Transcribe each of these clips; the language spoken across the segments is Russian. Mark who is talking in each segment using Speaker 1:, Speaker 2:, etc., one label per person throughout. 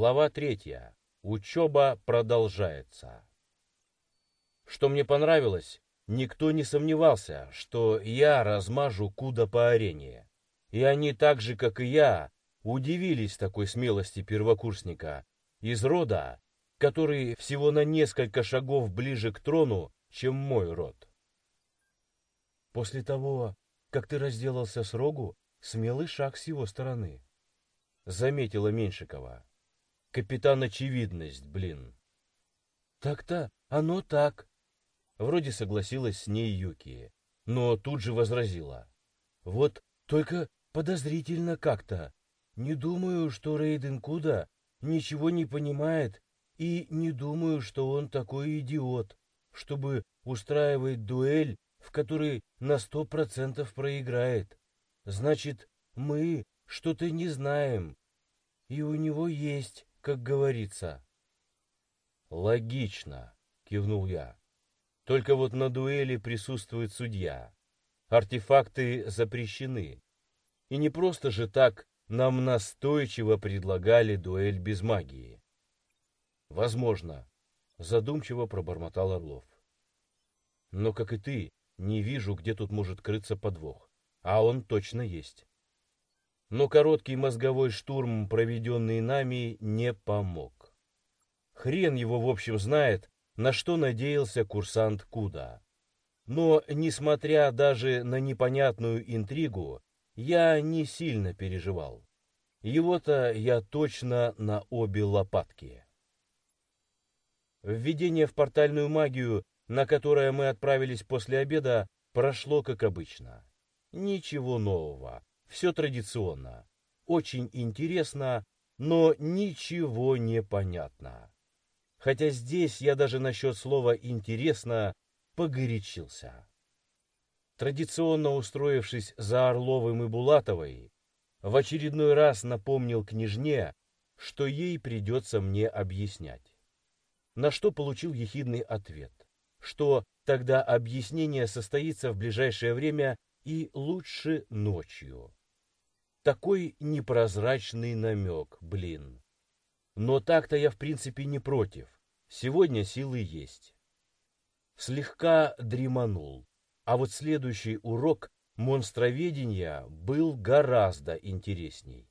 Speaker 1: Глава третья. Учеба продолжается. Что мне понравилось, никто не сомневался, что я размажу куда по арене. И они так же, как и я, удивились такой смелости первокурсника из рода, который всего на несколько шагов ближе к трону, чем мой род. После того, как ты разделался с Рогу, смелый шаг с его стороны. Заметила Меньшикова. Капитан Очевидность, блин. Так-то, оно так. Вроде согласилась с ней Юки, но тут же возразила. Вот только подозрительно как-то. Не думаю, что Рейден Куда ничего не понимает, и не думаю, что он такой идиот, чтобы устраивать дуэль в которой на сто процентов проиграет. Значит, мы что-то не знаем, и у него есть, как говорится. Логично, кивнул я. Только вот на дуэли присутствует судья. Артефакты запрещены. И не просто же так нам настойчиво предлагали дуэль без магии. Возможно, задумчиво пробормотал Орлов. Но, как и ты, не вижу, где тут может крыться подвох. А он точно есть. Но короткий мозговой штурм, проведенный нами, не помог. Хрен его, в общем, знает, на что надеялся курсант Куда. Но, несмотря даже на непонятную интригу, я не сильно переживал. Его-то я точно на обе лопатки. Введение в портальную магию на которое мы отправились после обеда, прошло как обычно. Ничего нового, все традиционно. Очень интересно, но ничего не понятно. Хотя здесь я даже насчет слова «интересно» погорячился. Традиционно устроившись за Орловым и Булатовой, в очередной раз напомнил княжне, что ей придется мне объяснять. На что получил ехидный ответ что тогда объяснение состоится в ближайшее время и лучше ночью. Такой непрозрачный намек, блин. Но так-то я в принципе не против. Сегодня силы есть. Слегка дреманул. А вот следующий урок монстроведения был гораздо интересней.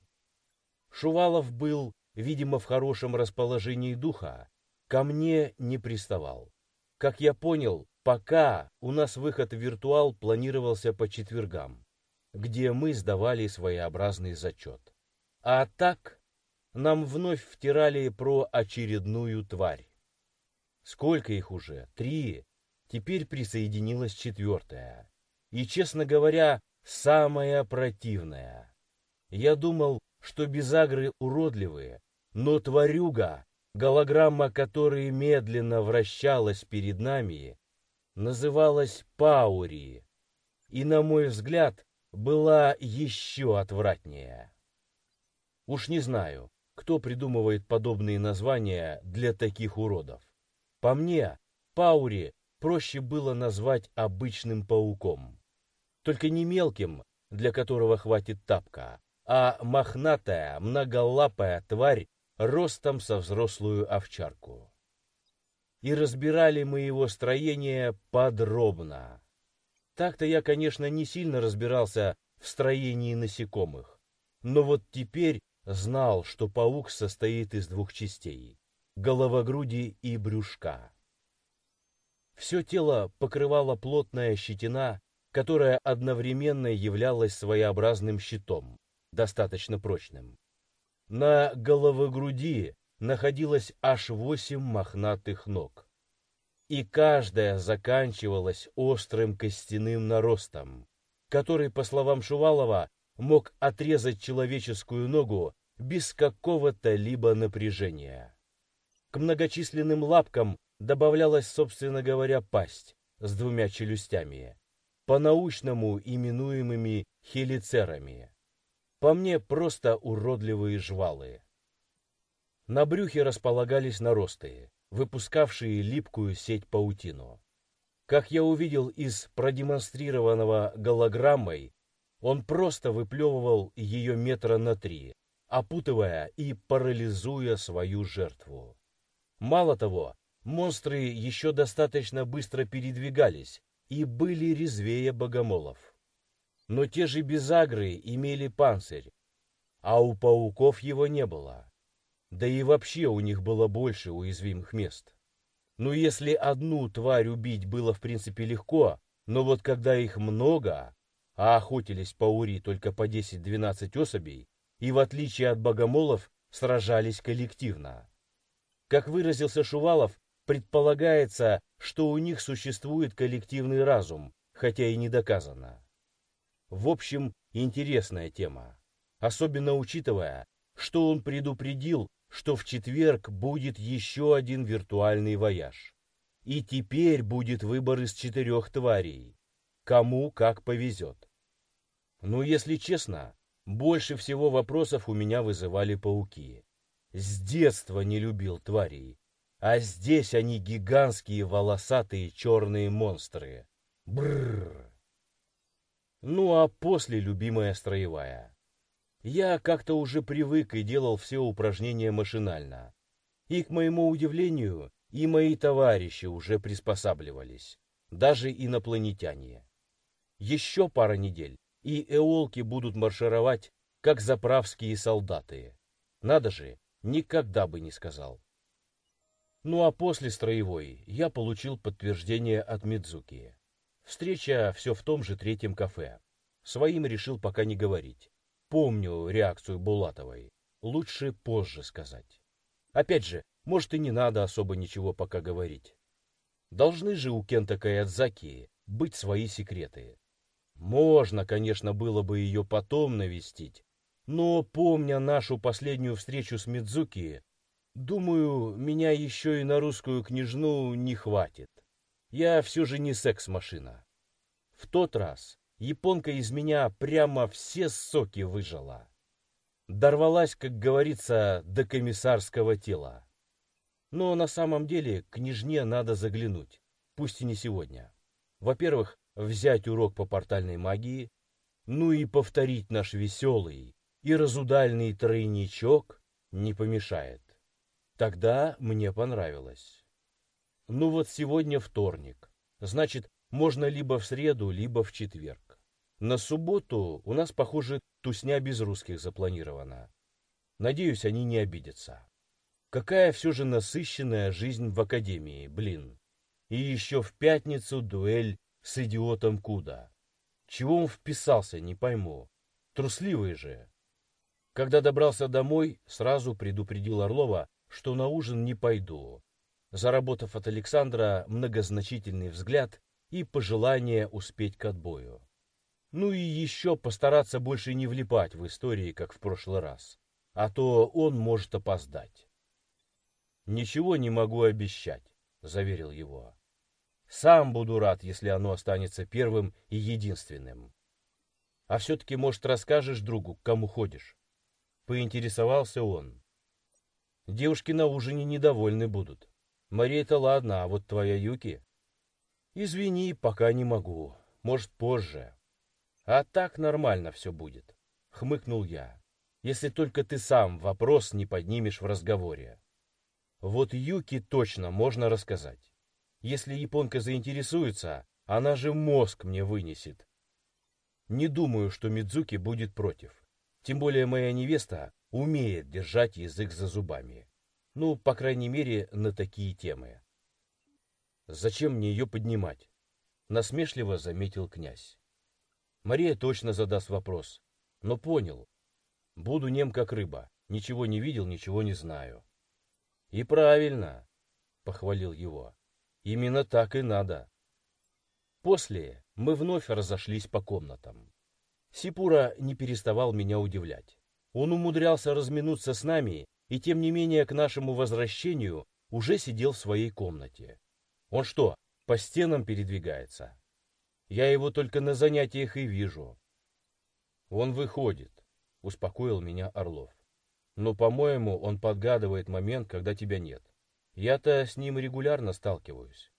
Speaker 1: Шувалов был, видимо, в хорошем расположении духа, ко мне не приставал. Как я понял, пока у нас выход в виртуал планировался по четвергам, где мы сдавали своеобразный зачет. А так нам вновь втирали про очередную тварь. Сколько их уже? Три. Теперь присоединилась четвертая. И, честно говоря, самая противная. Я думал, что безагры уродливые, но тварюга Голограмма, которая медленно вращалась перед нами, называлась Паури, и, на мой взгляд, была еще отвратнее. Уж не знаю, кто придумывает подобные названия для таких уродов. По мне, Паури проще было назвать обычным пауком. Только не мелким, для которого хватит тапка, а мохнатая, многолапая тварь ростом со взрослую овчарку. И разбирали мы его строение подробно. Так-то я, конечно, не сильно разбирался в строении насекомых, но вот теперь знал, что паук состоит из двух частей — головогруди и брюшка. Все тело покрывала плотная щетина, которая одновременно являлась своеобразным щитом, достаточно прочным. На головогруди находилось аж восемь мохнатых ног. И каждая заканчивалась острым костяным наростом, который, по словам Шувалова, мог отрезать человеческую ногу без какого-то либо напряжения. К многочисленным лапкам добавлялась, собственно говоря, пасть с двумя челюстями, по-научному именуемыми хелицерами. По мне, просто уродливые жвалы. На брюхе располагались наросты, выпускавшие липкую сеть паутину. Как я увидел из продемонстрированного голограммой, он просто выплевывал ее метра на три, опутывая и парализуя свою жертву. Мало того, монстры еще достаточно быстро передвигались и были резвее богомолов. Но те же безагры имели панцирь, а у пауков его не было. Да и вообще у них было больше уязвимых мест. Ну если одну тварь убить было в принципе легко, но вот когда их много, а охотились паури только по 10-12 особей, и в отличие от богомолов сражались коллективно. Как выразился Шувалов, предполагается, что у них существует коллективный разум, хотя и не доказано. В общем, интересная тема, особенно учитывая, что он предупредил, что в четверг будет еще один виртуальный вояж. И теперь будет выбор из четырех тварей. Кому как повезет. Но если честно, больше всего вопросов у меня вызывали пауки. С детства не любил тварей. А здесь они гигантские волосатые черные монстры. Бррр. Ну а после любимая строевая. Я как-то уже привык и делал все упражнения машинально. И, к моему удивлению, и мои товарищи уже приспосабливались, даже инопланетяне. Еще пара недель, и эолки будут маршировать, как заправские солдаты. Надо же, никогда бы не сказал. Ну а после строевой я получил подтверждение от Мидзуки. Встреча все в том же третьем кафе. Своим решил пока не говорить. Помню реакцию Булатовой. Лучше позже сказать. Опять же, может и не надо особо ничего пока говорить. Должны же у Кента Каядзаки быть свои секреты. Можно, конечно, было бы ее потом навестить, но, помня нашу последнюю встречу с Мидзуки, думаю, меня еще и на русскую княжну не хватит. Я все же не секс-машина. В тот раз японка из меня прямо все соки выжила. Дорвалась, как говорится, до комиссарского тела. Но на самом деле княжне надо заглянуть, пусть и не сегодня. Во-первых, взять урок по портальной магии, ну и повторить наш веселый и разудальный тройничок не помешает. Тогда мне понравилось. Ну вот сегодня вторник. Значит, можно либо в среду, либо в четверг. На субботу у нас, похоже, тусня без русских запланирована. Надеюсь, они не обидятся. Какая все же насыщенная жизнь в академии, блин. И еще в пятницу дуэль с идиотом Куда. Чего он вписался, не пойму. Трусливый же. Когда добрался домой, сразу предупредил Орлова, что на ужин не пойду, заработав от Александра многозначительный взгляд и пожелание успеть к отбою. Ну и еще постараться больше не влипать в истории, как в прошлый раз, а то он может опоздать. «Ничего не могу обещать», — заверил его. «Сам буду рад, если оно останется первым и единственным. А все-таки, может, расскажешь другу, к кому ходишь?» Поинтересовался он. «Девушки на ужине недовольны будут. Мария-то ладно, а вот твоя Юки... Извини, пока не могу. Может, позже. А так нормально все будет. Хмыкнул я. Если только ты сам вопрос не поднимешь в разговоре. Вот Юки точно можно рассказать. Если японка заинтересуется, она же мозг мне вынесет. Не думаю, что Мидзуки будет против. Тем более моя невеста умеет держать язык за зубами. Ну, по крайней мере, на такие темы. Зачем мне ее поднимать? Насмешливо заметил князь. Мария точно задаст вопрос, но понял. Буду нем как рыба, ничего не видел, ничего не знаю. И правильно, похвалил его. Именно так и надо. После мы вновь разошлись по комнатам. Сипура не переставал меня удивлять. Он умудрялся разминуться с нами и тем не менее к нашему возвращению уже сидел в своей комнате. Он что, по стенам передвигается? Я его только на занятиях и вижу. Он выходит, успокоил меня Орлов. Но, по-моему, он подгадывает момент, когда тебя нет. Я-то с ним регулярно сталкиваюсь.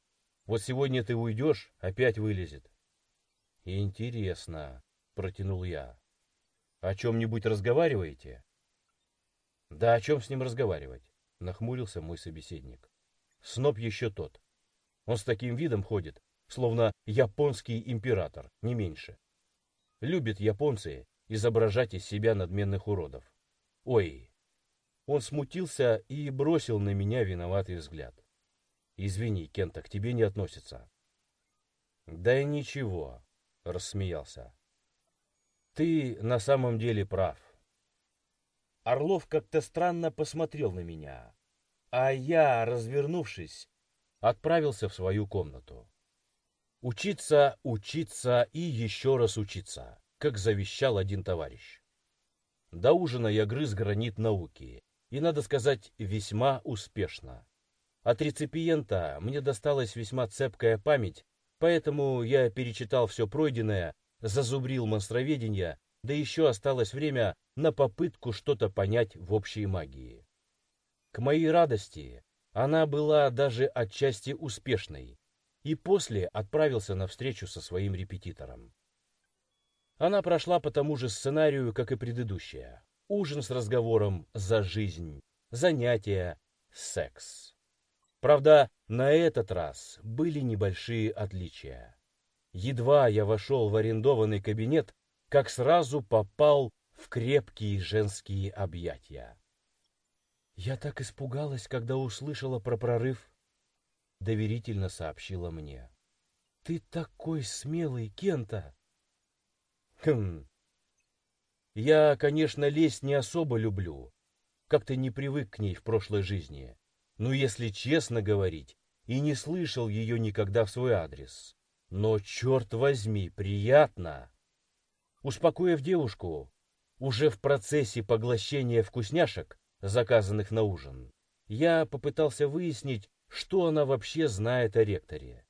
Speaker 1: Вот сегодня ты уйдешь, опять вылезет. Интересно, протянул я. О чем-нибудь разговариваете? Да о чем с ним разговаривать? Нахмурился мой собеседник. Сноб еще тот. Он с таким видом ходит, словно японский император, не меньше. Любят японцы изображать из себя надменных уродов. Ой, он смутился и бросил на меня виноватый взгляд. Извини, Кента, к тебе не относится. Да и ничего, рассмеялся. Ты на самом деле прав. Орлов как-то странно посмотрел на меня, а я, развернувшись, отправился в свою комнату. Учиться, учиться и еще раз учиться, как завещал один товарищ. До ужина я грыз гранит науки, и, надо сказать, весьма успешно. От реципиента мне досталась весьма цепкая память, поэтому я перечитал все пройденное, зазубрил монстроведение, да еще осталось время на попытку что-то понять в общей магии. К моей радости, она была даже отчасти успешной, и после отправился на встречу со своим репетитором. Она прошла по тому же сценарию, как и предыдущая. Ужин с разговором за жизнь, занятия, секс. Правда, на этот раз были небольшие отличия. Едва я вошел в арендованный кабинет, как сразу попал в крепкие женские объятия. Я так испугалась, когда услышала про прорыв, доверительно сообщила мне. «Ты такой смелый, Кента!» «Хм... Я, конечно, лезть не особо люблю. Как-то не привык к ней в прошлой жизни. Но, если честно говорить, и не слышал ее никогда в свой адрес. Но, черт возьми, приятно!» Успокоив девушку, уже в процессе поглощения вкусняшек, заказанных на ужин, я попытался выяснить, что она вообще знает о ректоре.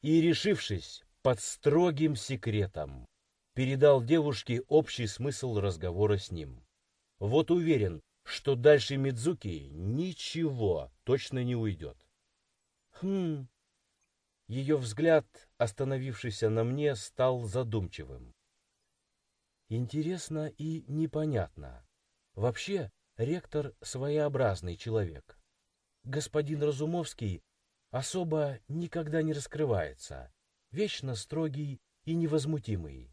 Speaker 1: И, решившись под строгим секретом, передал девушке общий смысл разговора с ним. Вот уверен, что дальше Мидзуки ничего точно не уйдет. Хм. Ее взгляд, остановившийся на мне, стал задумчивым. Интересно и непонятно. Вообще, ректор своеобразный человек господин Разумовский особо никогда не раскрывается, вечно строгий и невозмутимый.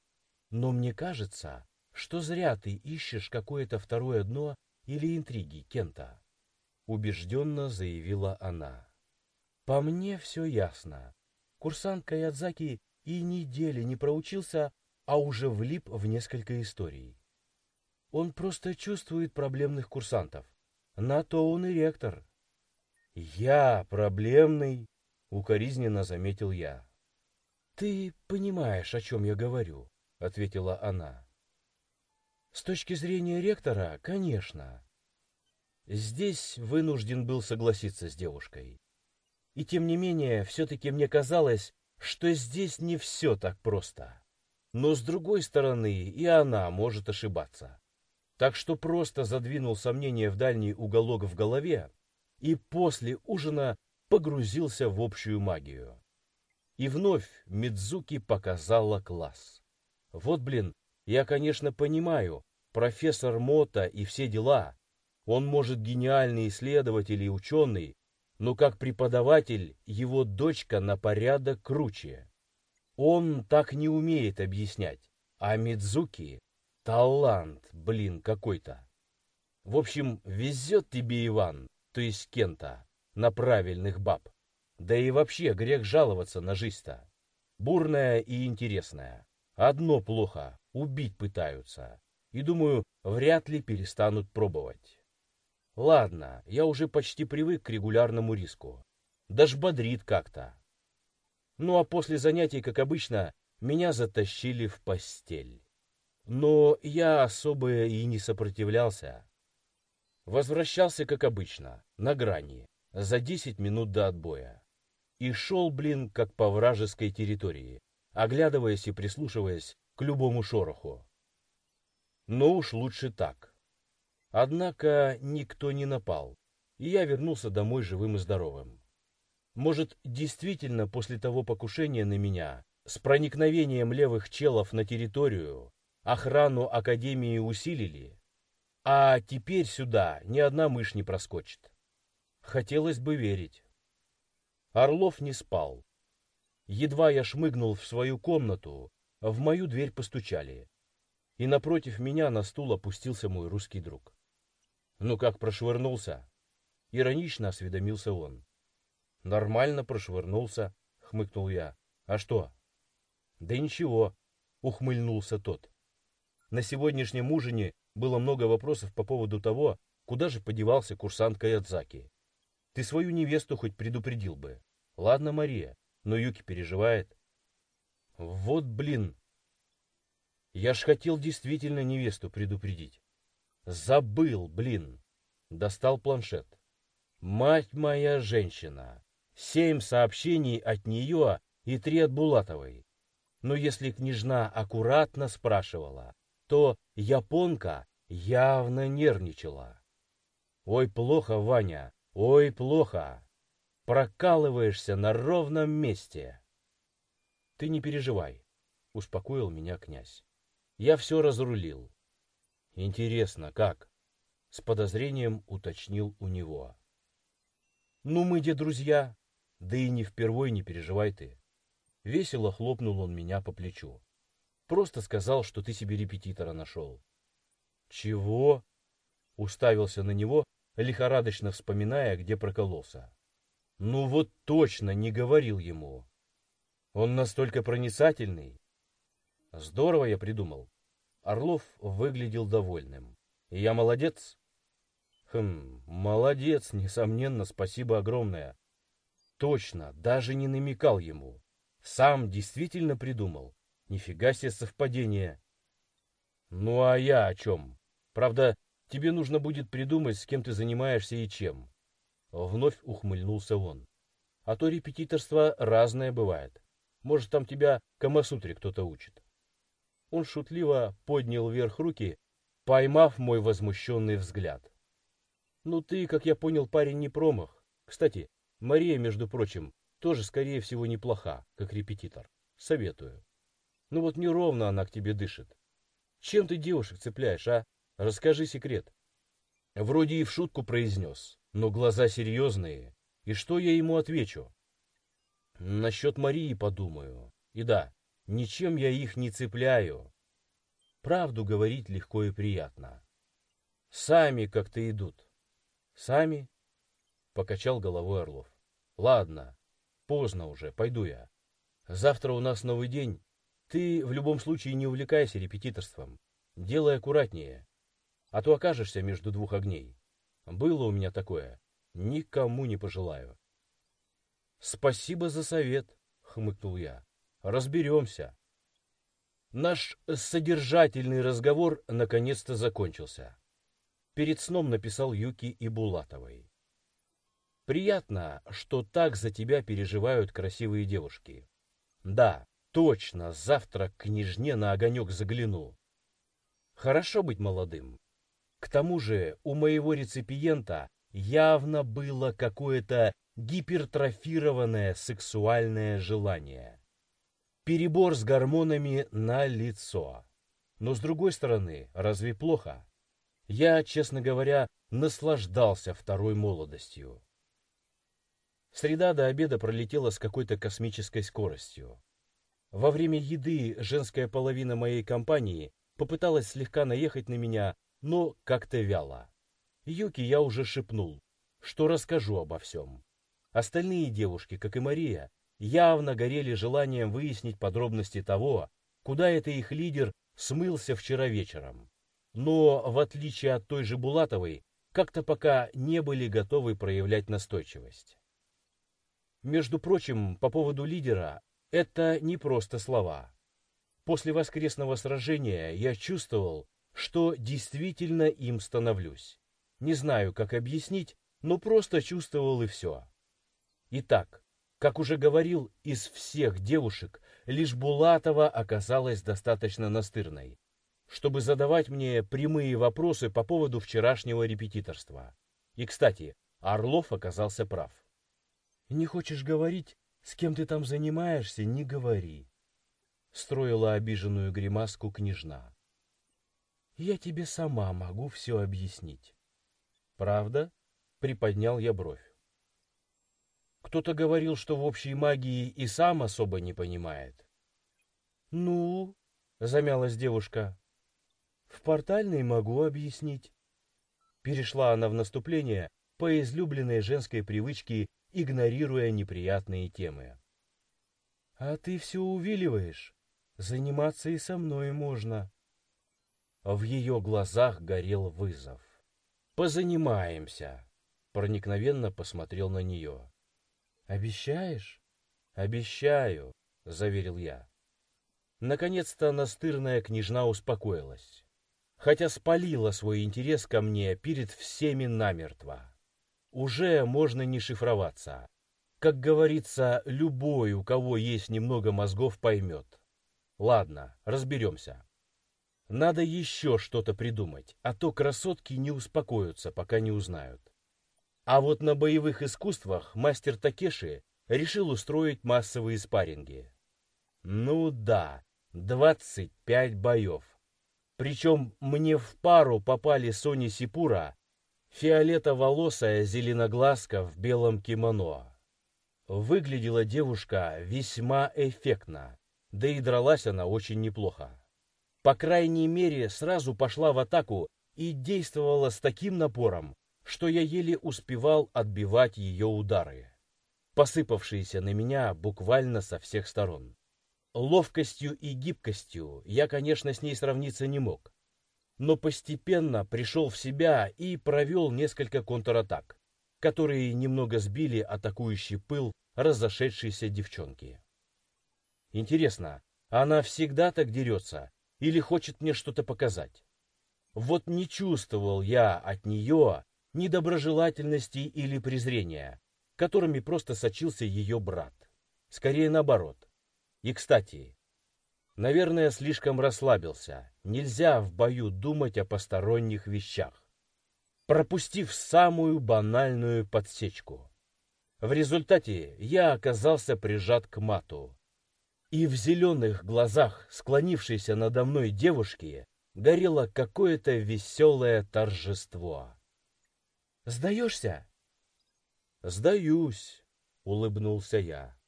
Speaker 1: Но мне кажется, что зря ты ищешь какое-то второе дно или интриги, Кента. Убежденно заявила она. По мне все ясно. Курсант Каядзаки и недели не проучился, а уже влип в несколько историй. Он просто чувствует проблемных курсантов. На то он и ректор. «Я проблемный», — укоризненно заметил я. «Ты понимаешь, о чем я говорю», — ответила она. «С точки зрения ректора, конечно». Здесь вынужден был согласиться с девушкой. И тем не менее, все-таки мне казалось, что здесь не все так просто. Но с другой стороны, и она может ошибаться. Так что просто задвинул сомнения в дальний уголок в голове и после ужина погрузился в общую магию. И вновь Мидзуки показала класс. Вот, блин, я, конечно, понимаю, профессор Мота и все дела. Он, может, гениальный исследователь и ученый, но как преподаватель его дочка на порядок круче. Он так не умеет объяснять, а Мидзуки — талант, блин, какой-то. В общем, везет тебе, Иван, то есть Кента, на правильных баб. Да и вообще грех жаловаться на жизнь-то. Бурная и интересная. Одно плохо, убить пытаются. И думаю, вряд ли перестанут пробовать. Ладно, я уже почти привык к регулярному риску. Даже бодрит как-то. Ну а после занятий, как обычно, меня затащили в постель. Но я особо и не сопротивлялся. Возвращался, как обычно, на грани, за 10 минут до отбоя. И шел, блин, как по вражеской территории, оглядываясь и прислушиваясь к любому шороху. Но уж лучше так. Однако никто не напал, и я вернулся домой живым и здоровым. Может, действительно после того покушения на меня, с проникновением левых челов на территорию, охрану Академии усилили? А теперь сюда ни одна мышь не проскочит. Хотелось бы верить. Орлов не спал. Едва я шмыгнул в свою комнату, в мою дверь постучали. И напротив меня на стул опустился мой русский друг. «Ну как прошвырнулся?» Иронично осведомился он. «Нормально прошвырнулся», — хмыкнул я. «А что?» «Да ничего», — ухмыльнулся тот. На сегодняшнем ужине было много вопросов по поводу того, куда же подевался курсант Каядзаки. Ты свою невесту хоть предупредил бы. Ладно, Мария, но Юки переживает. Вот блин. Я ж хотел действительно невесту предупредить. Забыл, блин. Достал планшет. Мать моя женщина. Семь сообщений от нее и три от Булатовой. Но если княжна аккуратно спрашивала, то японка явно нервничала. Ой, плохо, Ваня, ой, плохо. Прокалываешься на ровном месте. Ты не переживай, успокоил меня князь. Я все разрулил. Интересно, как? С подозрением уточнил у него. Ну, мы где друзья, да и не впервой не переживай ты. Весело хлопнул он меня по плечу. Просто сказал, что ты себе репетитора нашел. Чего? Уставился на него, лихорадочно вспоминая, где прокололся. Ну вот точно не говорил ему. Он настолько проницательный. Здорово я придумал. Орлов выглядел довольным. Я молодец? Хм, молодец, несомненно, спасибо огромное. Точно, даже не намекал ему. Сам действительно придумал. Нифига себе совпадение. Ну а я о чем? Правда, тебе нужно будет придумать, с кем ты занимаешься и чем. Вновь ухмыльнулся он. А то репетиторство разное бывает. Может, там тебя Камасутре кто-то учит. Он шутливо поднял вверх руки, поймав мой возмущенный взгляд. Ну ты, как я понял, парень не промах. Кстати, Мария, между прочим, тоже, скорее всего, неплоха, как репетитор. Советую. Ну вот неровно она к тебе дышит. Чем ты девушек цепляешь, а? Расскажи секрет. Вроде и в шутку произнес, но глаза серьезные. И что я ему отвечу? Насчет Марии подумаю. И да, ничем я их не цепляю. Правду говорить легко и приятно. Сами как-то идут. Сами? Покачал головой Орлов. Ладно, поздно уже, пойду я. Завтра у нас новый день, ты в любом случае не увлекайся репетиторством. Делай аккуратнее. А то окажешься между двух огней. Было у меня такое. Никому не пожелаю. Спасибо за совет, хмыкнул я. Разберемся. Наш содержательный разговор наконец-то закончился. Перед сном написал Юки и Булатовой. Приятно, что так за тебя переживают красивые девушки. Да, Точно, завтра к княжне на огонек загляну. Хорошо быть молодым. К тому же у моего реципиента явно было какое-то гипертрофированное сексуальное желание. Перебор с гормонами на лицо. Но с другой стороны, разве плохо? Я, честно говоря, наслаждался второй молодостью. Среда до обеда пролетела с какой-то космической скоростью. Во время еды женская половина моей компании попыталась слегка наехать на меня, но как-то вяло. Юки я уже шепнул, что расскажу обо всем. Остальные девушки, как и Мария, явно горели желанием выяснить подробности того, куда это их лидер смылся вчера вечером. Но, в отличие от той же Булатовой, как-то пока не были готовы проявлять настойчивость. Между прочим, по поводу лидера это не просто слова. После воскресного сражения я чувствовал, что действительно им становлюсь. Не знаю, как объяснить, но просто чувствовал и все. Итак, как уже говорил, из всех девушек лишь Булатова оказалась достаточно настырной, чтобы задавать мне прямые вопросы по поводу вчерашнего репетиторства. И, кстати, Орлов оказался прав. «Не хочешь говорить, с кем ты там занимаешься, не говори. Строила обиженную гримаску княжна. я тебе сама могу все объяснить. Правда? Приподнял я бровь. Кто-то говорил, что в общей магии и сам особо не понимает. Ну, замялась девушка. В портальной могу объяснить. Перешла она в наступление по излюбленной женской привычке, игнорируя неприятные темы. А ты все увиливаешь. Заниматься и со мной можно. В ее глазах горел вызов. Позанимаемся. Проникновенно посмотрел на нее. Обещаешь? Обещаю, заверил я. Наконец-то настырная княжна успокоилась, хотя спалила свой интерес ко мне перед всеми намертво. Уже можно не шифроваться. Как говорится, любой, у кого есть немного мозгов, поймет. Ладно, разберемся. Надо еще что-то придумать, а то красотки не успокоятся, пока не узнают. А вот на боевых искусствах мастер Такеши решил устроить массовые спарринги. Ну да, 25 боев. Причем мне в пару попали Сони Сипура, фиолетоволосая зеленоглазка в белом кимоно. Выглядела девушка весьма эффектно, да и дралась она очень неплохо. По крайней мере, сразу пошла в атаку и действовала с таким напором, что я еле успевал отбивать ее удары, посыпавшиеся на меня буквально со всех сторон. Ловкостью и гибкостью я, конечно, с ней сравниться не мог. Но постепенно пришел в себя и провел несколько контратак, которые немного сбили атакующий пыл разошедшейся девчонки. Интересно, она всегда так дерется или хочет мне что-то показать? Вот не чувствовал я от нее недоброжелательности или презрения, которыми просто сочился ее брат. Скорее наоборот. И, кстати, наверное, слишком расслабился. Нельзя в бою думать о посторонних вещах. Пропустив самую банальную подсечку. В результате я оказался прижат к мату. И в зеленых глазах склонившейся надо мной девушки горело какое-то веселое торжество. «Сдаешься?» «Сдаюсь», — улыбнулся я.